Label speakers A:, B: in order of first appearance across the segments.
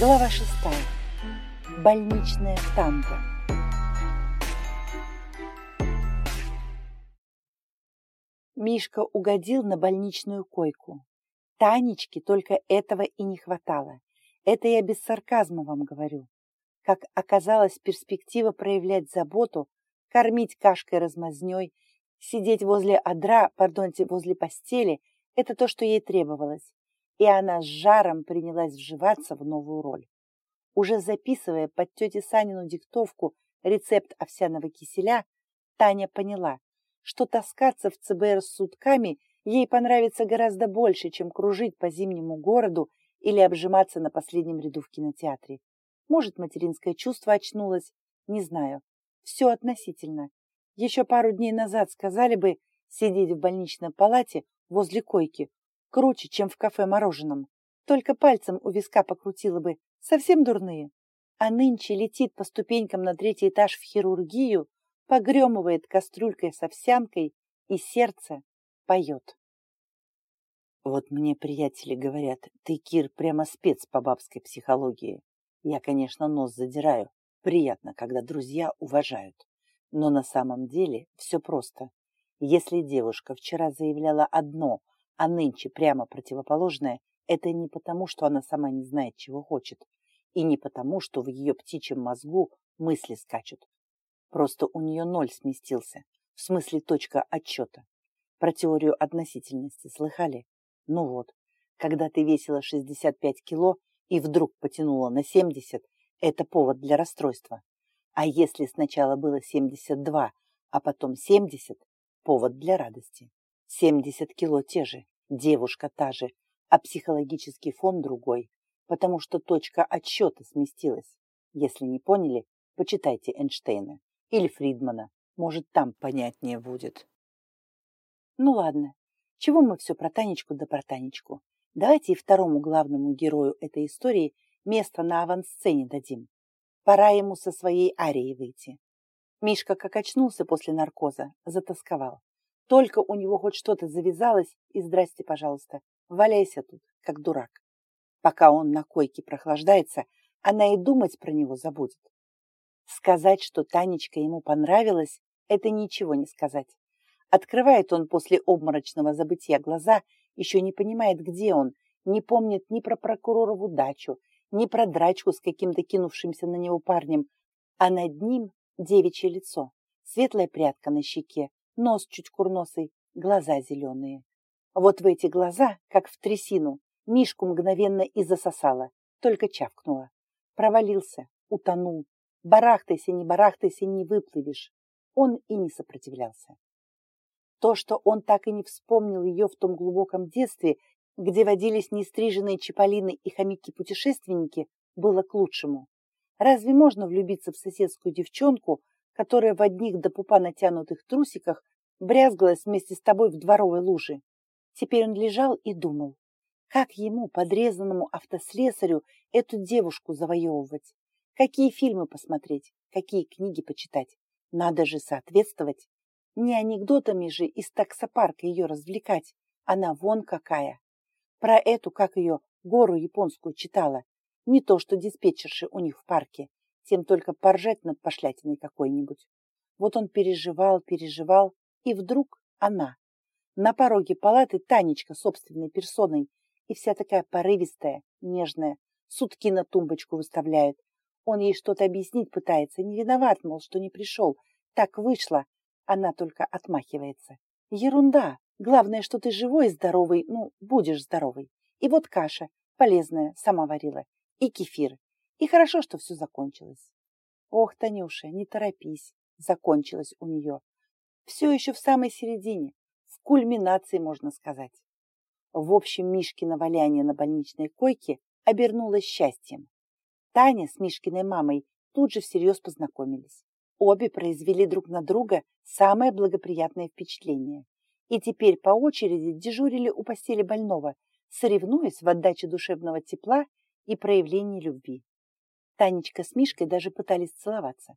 A: Глава шестая. Больничная танго. Мишка угодил на больничную койку. Танечке только этого и не хватало. Это я без сарказма вам говорю. Как оказалось, перспектива проявлять заботу, кормить кашкой размазней, сидеть возле адра, пардонте, возле постели – это то, что ей требовалось и она с жаром принялась вживаться в новую роль. Уже записывая под тете Санину диктовку рецепт овсяного киселя, Таня поняла, что таскаться в ЦБР с сутками ей понравится гораздо больше, чем кружить по зимнему городу или обжиматься на последнем ряду в кинотеатре. Может, материнское чувство очнулось, не знаю. Все относительно. Еще пару дней назад сказали бы сидеть в больничной палате возле койки круче, чем в кафе мороженом. Только пальцем у виска покрутила бы, совсем дурные. А нынче летит по ступенькам на третий этаж в хирургию, погремывает кастрюлькой с овсянкой, и сердце поет. Вот мне приятели говорят, ты, Кир, прямо спец по бабской психологии. Я, конечно, нос задираю. Приятно, когда друзья уважают. Но на самом деле все просто. Если девушка вчера заявляла одно, а нынче прямо противоположное, это не потому, что она сама не знает, чего хочет, и не потому, что в ее птичьем мозгу мысли скачут. Просто у нее ноль сместился, в смысле точка отчета. Про теорию относительности слыхали? Ну вот, когда ты весила 65 кило и вдруг потянула на 70, это повод для расстройства. А если сначала было 72, а потом 70, повод для радости. 70 кило те же, девушка та же, а психологический фон другой, потому что точка отсчета сместилась. Если не поняли, почитайте Эйнштейна или Фридмана, может, там понятнее будет. Ну ладно, чего мы все про Танечку да про Танечку. Давайте и второму главному герою этой истории место на авансцене дадим. Пора ему со своей арией выйти. Мишка, как очнулся после наркоза, затасковал. Только у него хоть что-то завязалось, и здрасте, пожалуйста, валяйся тут, как дурак. Пока он на койке прохлаждается, она и думать про него забудет. Сказать, что Танечка ему понравилась, это ничего не сказать. Открывает он после обморочного забытия глаза, еще не понимает, где он, не помнит ни про прокуророву дачу, ни про драчку с каким-то кинувшимся на него парнем, а над ним девичье лицо, светлая прядка на щеке, нос чуть курносый, глаза зеленые. Вот в эти глаза, как в трясину, Мишку мгновенно и засосала, только чавкнула. Провалился, утонул. Барахтайся, не барахтайся, не выплывешь. Он и не сопротивлялся. То, что он так и не вспомнил ее в том глубоком детстве, где водились нестриженные чаполины и хомяки-путешественники, было к лучшему. Разве можно влюбиться в соседскую девчонку, которая в одних до пупа натянутых трусиках брязгалась вместе с тобой в дворовой луже. Теперь он лежал и думал, как ему, подрезанному автослесарю, эту девушку завоевывать, какие фильмы посмотреть, какие книги почитать. Надо же соответствовать. Не анекдотами же из таксопарка ее развлекать. Она вон какая. Про эту, как ее, гору японскую читала. Не то, что диспетчерши у них в парке тем только поржать над пошлятиной какой-нибудь. Вот он переживал, переживал, и вдруг она. На пороге палаты Танечка собственной персоной, и вся такая порывистая, нежная, сутки на тумбочку выставляет. Он ей что-то объяснить пытается, не виноват, мол, что не пришел. Так вышло. Она только отмахивается. Ерунда. Главное, что ты живой и здоровый, ну, будешь здоровый. И вот каша, полезная, сама варила. И кефир. И хорошо, что все закончилось. Ох, Танюша, не торопись. Закончилось у нее. Все еще в самой середине, в кульминации, можно сказать. В общем, Мишкино валяние на больничной койке обернулось счастьем. Таня с Мишкиной мамой тут же всерьез познакомились. Обе произвели друг на друга самое благоприятное впечатление. И теперь по очереди дежурили у постели больного, соревнуясь в отдаче душевного тепла и проявлении любви. Танечка с Мишкой даже пытались целоваться.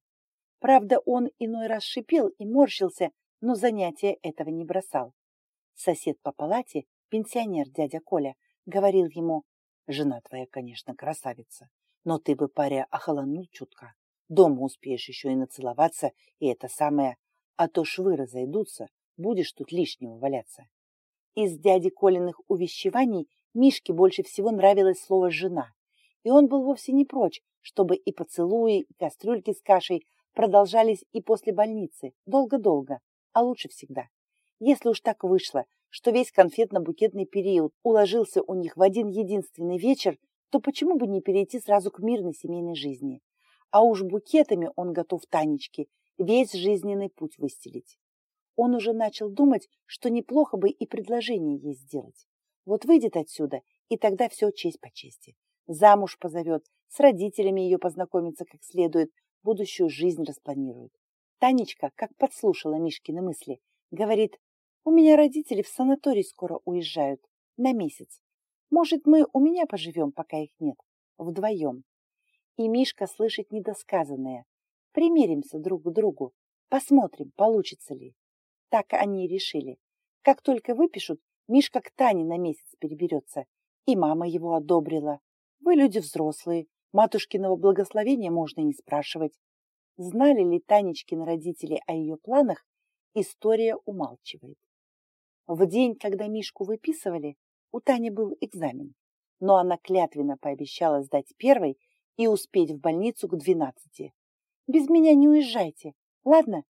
A: Правда, он иной раз шипел и морщился, но занятия этого не бросал. Сосед по палате, пенсионер дядя Коля, говорил ему, «Жена твоя, конечно, красавица, Но ты бы, паря, охолонул чутка. Дома успеешь еще и нацеловаться, и это самое. А то швы разойдутся, будешь тут лишнего валяться. Из дяди Колиных увещеваний Мишке больше всего нравилось слово «жена». И он был вовсе не прочь, чтобы и поцелуи, и кастрюльки с кашей продолжались и после больницы, долго-долго, а лучше всегда. Если уж так вышло, что весь конфетно-букетный период уложился у них в один единственный вечер, то почему бы не перейти сразу к мирной семейной жизни? А уж букетами он готов Танечке весь жизненный путь выстелить. Он уже начал думать, что неплохо бы и предложение ей сделать. Вот выйдет отсюда, и тогда все честь по чести. Замуж позовет, с родителями ее познакомится как следует, будущую жизнь распланирует. Танечка, как подслушала Мишкины мысли, говорит, у меня родители в санаторий скоро уезжают, на месяц. Может, мы у меня поживем, пока их нет, вдвоем. И Мишка слышит недосказанное. Примеримся друг к другу, посмотрим, получится ли. Так они и решили. Как только выпишут, Мишка к Тане на месяц переберется. И мама его одобрила. Вы люди взрослые, матушкиного благословения можно не спрашивать. Знали ли Танечкины родители о ее планах, история умалчивает. В день, когда Мишку выписывали, у Тани был экзамен, но она клятвенно пообещала сдать первой и успеть в больницу к двенадцати. «Без меня не уезжайте, ладно?»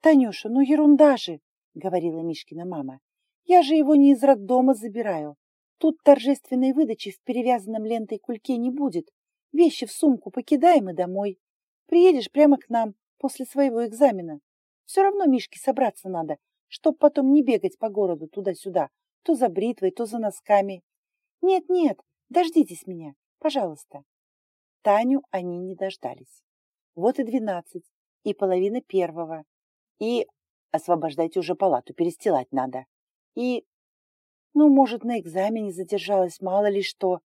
A: «Танюша, ну ерунда же!» — говорила Мишкина мама. «Я же его не из роддома забираю. Тут торжественной выдачи в перевязанном лентой кульке не будет. Вещи в сумку покидаем и домой. Приедешь прямо к нам после своего экзамена. Все равно Мишке собраться надо, чтоб потом не бегать по городу туда-сюда, то за бритвой, то за носками. Нет-нет, дождитесь меня, пожалуйста. Таню они не дождались. Вот и двенадцать, и половина первого, и освобождать уже палату, перестилать надо. И, ну, может, на экзамене задержалась, мало ли что.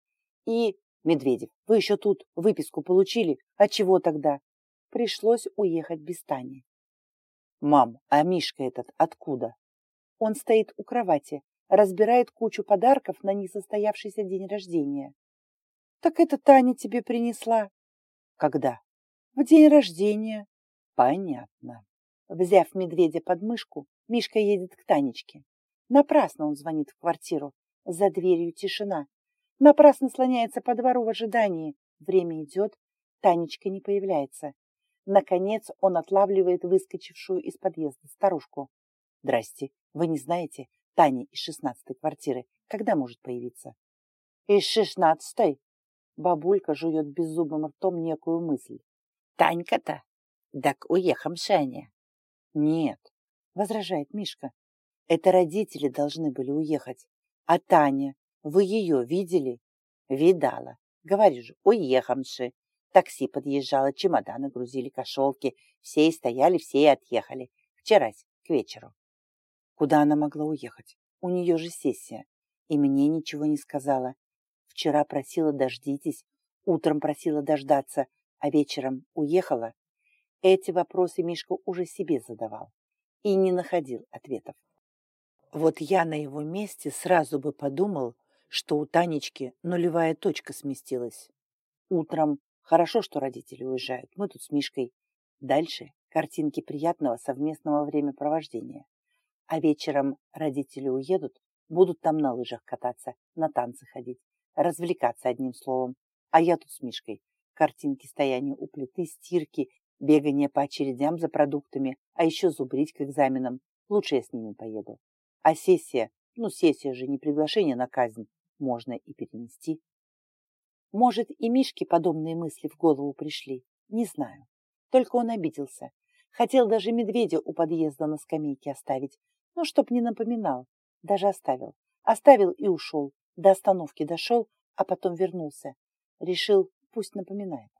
A: И, Медведев, вы еще тут выписку получили, от чего тогда? Пришлось уехать без Тани. Мам, а Мишка этот откуда? Он стоит у кровати, разбирает кучу подарков на несостоявшийся день рождения. Так это Таня тебе принесла. Когда? В день рождения. Понятно. Взяв медведя под мышку, Мишка едет к Танечке. Напрасно он звонит в квартиру. За дверью тишина. Напрасно слоняется по двору в ожидании. Время идет, Танечка не появляется. Наконец он отлавливает выскочившую из подъезда старушку. «Здрасте, вы не знаете, Таня из шестнадцатой квартиры когда может появиться?» «Из шестнадцатой?» Бабулька жует беззубым ртом некую мысль. «Танька-то? Так уехам Шаня». «Нет», — возражает Мишка. «Это родители должны были уехать. А Таня, вы ее видели?» «Видала. Говорю же, уехамши. Такси подъезжало, чемоданы грузили, кошелки. Все и стояли, все и отъехали. Вчерась, к вечеру. Куда она могла уехать? У нее же сессия. И мне ничего не сказала. Вчера просила дождитесь, утром просила дождаться, а вечером уехала. Эти вопросы Мишка уже себе задавал и не находил ответов. Вот я на его месте сразу бы подумал, что у Танечки нулевая точка сместилась. Утром Хорошо, что родители уезжают. Мы тут с Мишкой. Дальше картинки приятного совместного времяпровождения. А вечером родители уедут, будут там на лыжах кататься, на танцы ходить, развлекаться одним словом. А я тут с Мишкой. Картинки стояния у плиты, стирки, бегание по очередям за продуктами, а еще зубрить к экзаменам. Лучше я с ними поеду. А сессия, ну сессия же не приглашение на казнь, можно и перенести. Может, и Мишке подобные мысли в голову пришли, не знаю. Только он обиделся. Хотел даже медведя у подъезда на скамейке оставить, но чтоб не напоминал. Даже оставил. Оставил и ушел. До остановки дошел, а потом вернулся. Решил, пусть напоминает.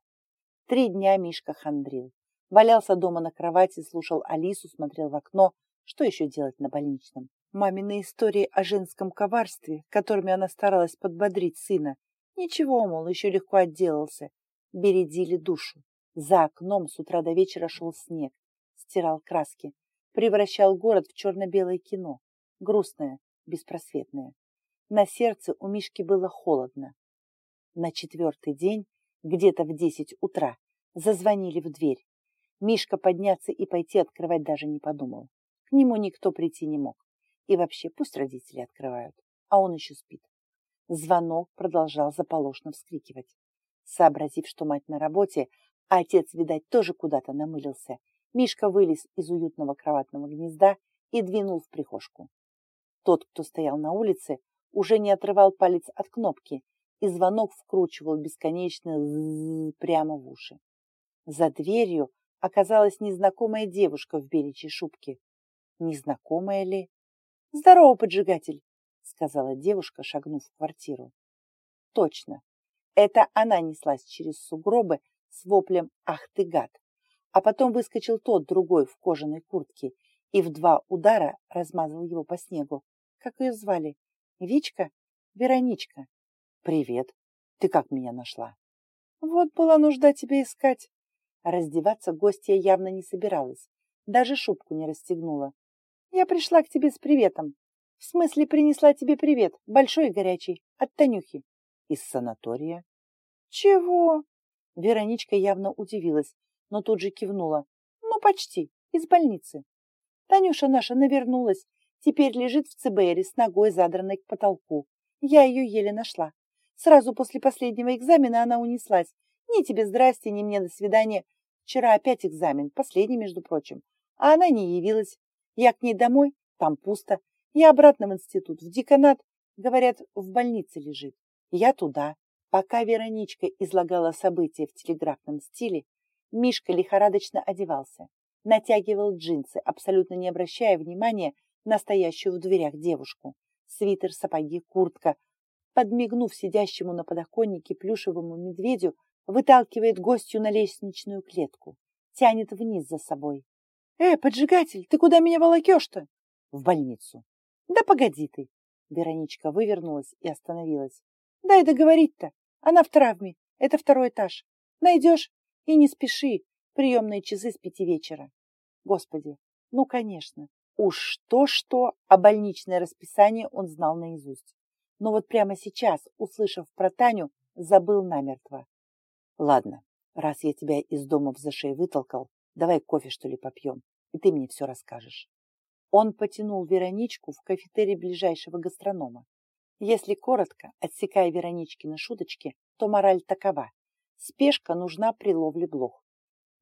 A: Три дня Мишка хандрил. Валялся дома на кровати, слушал Алису, смотрел в окно. Что еще делать на больничном? Мамины истории о женском коварстве, которыми она старалась подбодрить сына, Ничего, мол, еще легко отделался. Бередили душу. За окном с утра до вечера шел снег, стирал краски, превращал город в черно-белое кино. Грустное, беспросветное. На сердце у Мишки было холодно. На четвертый день Где-то в десять утра зазвонили в дверь. Мишка подняться и пойти открывать даже не подумал. К нему никто прийти не мог. И вообще пусть родители открывают, а он еще спит. Звонок продолжал заполошно вскрикивать. Сообразив, что мать на работе, а отец, видать, тоже куда-то намылился, Мишка вылез из уютного кроватного гнезда и двинул в прихожку. Тот, кто стоял на улице, уже не отрывал палец от кнопки, и звонок вкручивал бесконечно прямо в уши. За дверью оказалась незнакомая девушка в беличьей шубке. Незнакомая ли? «Здорово, поджигатель!» — сказала девушка, шагнув в квартиру. Точно, это она неслась через сугробы с воплем «Ах ты гад!», а потом выскочил тот другой в кожаной куртке и в два удара размазал его по снегу. Как ее звали? Вичка? Вероничка. «Привет. Ты как меня нашла?» «Вот была нужда тебя искать». Раздеваться гостья явно не собиралась, даже шубку не расстегнула. «Я пришла к тебе с приветом. В смысле, принесла тебе привет, большой и горячий, от Танюхи. Из санатория. Чего? Вероничка явно удивилась, но тут же кивнула. Ну, почти, из больницы. Танюша наша навернулась, теперь лежит в ЦБРе с ногой задранной к потолку. Я ее еле нашла. Сразу после последнего экзамена она унеслась. Ни тебе здрасте, ни мне до свидания. Вчера опять экзамен, последний, между прочим. А она не явилась. Я к ней домой, там пусто. Я обратно в институт, в деканат. Говорят, в больнице лежит. Я туда. Пока Вероничка излагала события в телеграфном стиле, Мишка лихорадочно одевался. Натягивал джинсы, абсолютно не обращая внимания на стоящую в дверях девушку. Свитер, сапоги, куртка. Подмигнув сидящему на подоконнике плюшевому медведю, выталкивает гостью на лестничную клетку. Тянет вниз за собой. «Э, поджигатель, ты куда меня волокешь-то?» «В больницу». Да погоди ты. Вероничка вывернулась и остановилась. Дай договорить-то. Она в травме. Это второй этаж. Найдешь? И не спеши. Приемные часы с пяти вечера. Господи, ну, конечно. Уж что-что, а больничное расписание он знал наизусть. Но вот прямо сейчас, услышав про Таню, забыл намертво. Ладно, раз я тебя из дома в зашей вытолкал, давай кофе, что ли, попьем, и ты мне все расскажешь. Он потянул Вероничку в кафетерий ближайшего гастронома. Если коротко, отсекая Вероничкины шуточки, то мораль такова. Спешка нужна при ловле блох.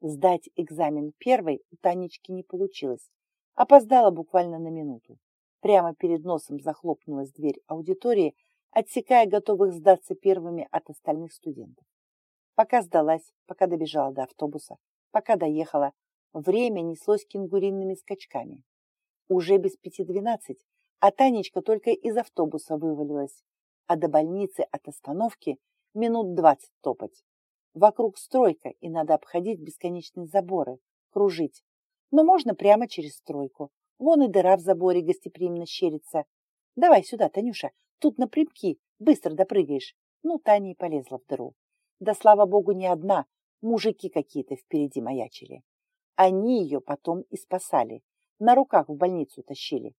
A: Сдать экзамен первой у Танечки не получилось. Опоздала буквально на минуту. Прямо перед носом захлопнулась дверь аудитории, отсекая готовых сдаться первыми от остальных студентов. Пока сдалась, пока добежала до автобуса, пока доехала, время неслось кенгуриными скачками. Уже без пяти двенадцать, а Танечка только из автобуса вывалилась, а до больницы от остановки минут двадцать топать. Вокруг стройка, и надо обходить бесконечные заборы, кружить. Но можно прямо через стройку. Вон и дыра в заборе гостеприимно щерится. Давай сюда, Танюша, тут напрямки, быстро допрыгаешь. Ну, Таня и полезла в дыру. Да, слава богу, не одна, мужики какие-то впереди маячили. Они ее потом и спасали на руках в больницу тащили.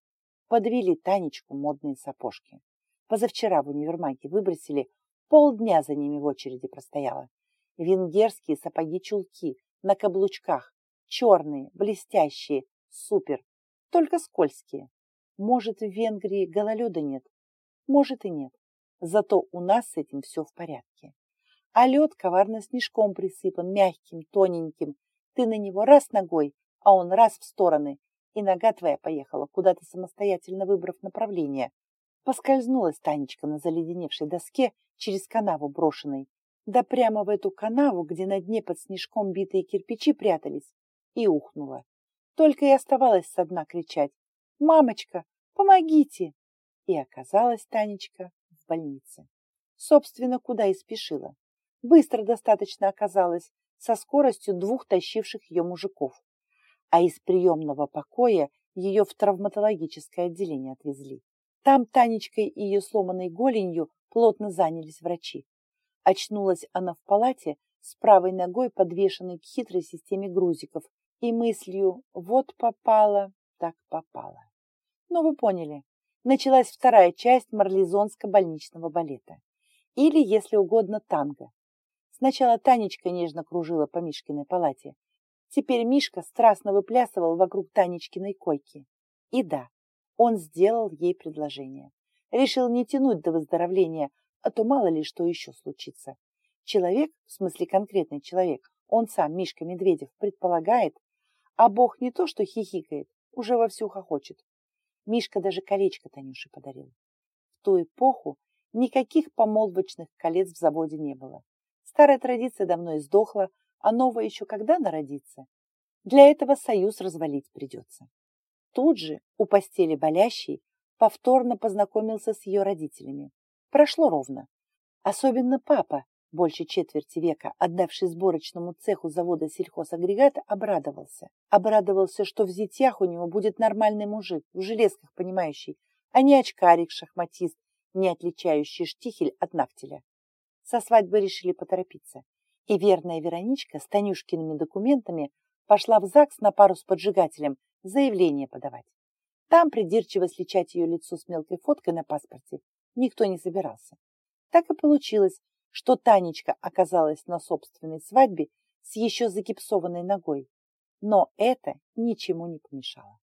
A: Подвели Танечку модные сапожки. Позавчера в универмаге выбросили, полдня за ними в очереди простояла. Венгерские сапоги-чулки на каблучках, черные, блестящие, супер, только скользкие. Может, в Венгрии гололеда нет? Может и нет. Зато у нас с этим все в порядке. А лед коварно снежком присыпан, мягким, тоненьким. Ты на него раз ногой, а он раз в стороны, и нога твоя поехала, куда-то самостоятельно выбрав направление. Поскользнулась Танечка на заледеневшей доске через канаву брошенной, да прямо в эту канаву, где на дне под снежком битые кирпичи прятались, и ухнула. Только и оставалось со дна кричать «Мамочка, помогите!» И оказалась Танечка в больнице. Собственно, куда и спешила. Быстро достаточно оказалось, со скоростью двух тащивших ее мужиков а из приемного покоя ее в травматологическое отделение отвезли. Там Танечкой и ее сломанной голенью плотно занялись врачи. Очнулась она в палате с правой ногой, подвешенной к хитрой системе грузиков, и мыслью «вот попала, так попала». Ну, вы поняли, началась вторая часть марлезонско-больничного балета. Или, если угодно, танго. Сначала Танечка нежно кружила по Мишкиной палате. Теперь Мишка страстно выплясывал вокруг Танечкиной койки. И да, он сделал ей предложение. Решил не тянуть до выздоровления, а то мало ли что еще случится. Человек, в смысле конкретный человек, он сам, Мишка Медведев, предполагает, а Бог не то что хихикает, уже вовсю хохочет. Мишка даже колечко Танюше подарил. В ту эпоху никаких помолвочных колец в заводе не было. Старая традиция давно издохла, а новая еще когда народится? Для этого союз развалить придется. Тут же у постели болящей повторно познакомился с ее родителями. Прошло ровно. Особенно папа, больше четверти века отдавший сборочному цеху завода сельхозагрегата, обрадовался. Обрадовался, что в зятьях у него будет нормальный мужик, в железках понимающий, а не очкарик-шахматист, не отличающий штихель от нафтеля. Со свадьбы решили поторопиться, и верная Вероничка с Танюшкиными документами пошла в ЗАГС на пару с поджигателем заявление подавать. Там придирчиво сличать ее лицо с мелкой фоткой на паспорте никто не собирался. Так и получилось, что Танечка оказалась на собственной свадьбе с еще загипсованной ногой. Но это ничему не помешало.